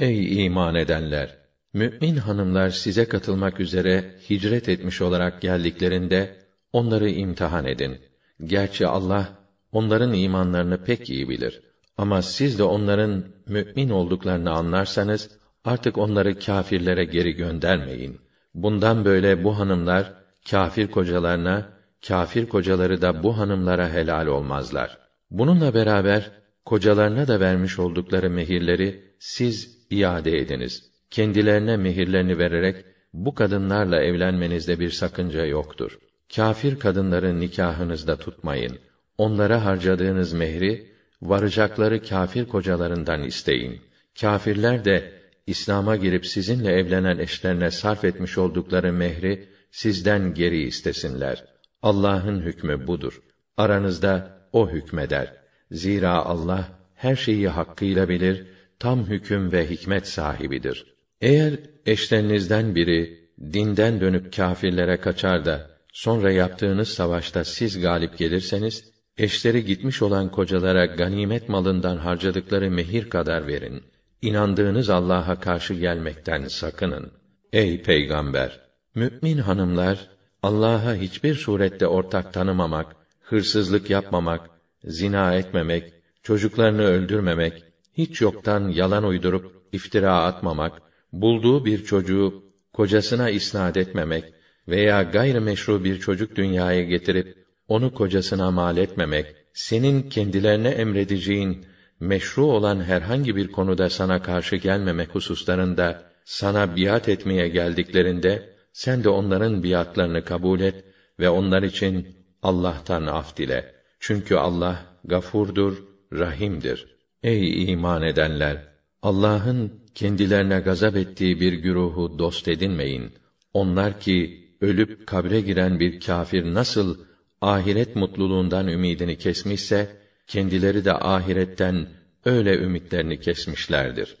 Ey iman edenler! Mü'min hanımlar size katılmak üzere hicret etmiş olarak geldiklerinde onları imtihan edin. Gerçi Allah onların imanlarını pek iyi bilir. Ama siz de onların mü'min olduklarını anlarsanız artık onları kâfirlere geri göndermeyin. Bundan böyle bu hanımlar kâfir kocalarına, kâfir kocaları da bu hanımlara helal olmazlar. Bununla beraber kocalarına da vermiş oldukları mehirleri siz iade ediniz. Kendilerine mehirlerini vererek bu kadınlarla evlenmenizde bir sakınca yoktur. Kâfir kadınların nikahınızda tutmayın. Onlara harcadığınız mehri varacakları kâfir kocalarından isteyin. Kâfirler de İslam'a girip sizinle evlenen eşlerine sarf etmiş oldukları mehri sizden geri istesinler. Allah'ın hükmü budur. Aranızda o hükmeder. Zira Allah her şeyi hakkıyla bilir, tam hüküm ve hikmet sahibidir. Eğer eşlerinizden biri dinden dönüp kâfirlere kaçar da sonra yaptığınız savaşta siz galip gelirseniz eşleri gitmiş olan kocalara ganimet malından harcadıkları mehir kadar verin. İnandığınız Allah'a karşı gelmekten sakının. Ey peygamber, mümin hanımlar Allah'a hiçbir surette ortak tanımamak, hırsızlık yapmamak, zina etmemek, çocuklarını öldürmemek, hiç yoktan yalan uydurup iftira atmamak, bulduğu bir çocuğu kocasına isnad etmemek veya gayrimeşru bir çocuk dünyaya getirip onu kocasına mal etmemek, senin kendilerine emredeceğin meşru olan herhangi bir konuda sana karşı gelmemek hususlarında sana biat etmeye geldiklerinde sen de onların biatlarını kabul et ve onlar için Allah'tan af dile. Çünkü Allah gafurdur, rahimdir. Ey iman edenler! Allah'ın kendilerine gazap ettiği bir güruhu dost edinmeyin. Onlar ki ölüp kabre giren bir kâfir nasıl ahiret mutluluğundan ümidini kesmişse kendileri de ahiretten öyle ümitlerini kesmişlerdir.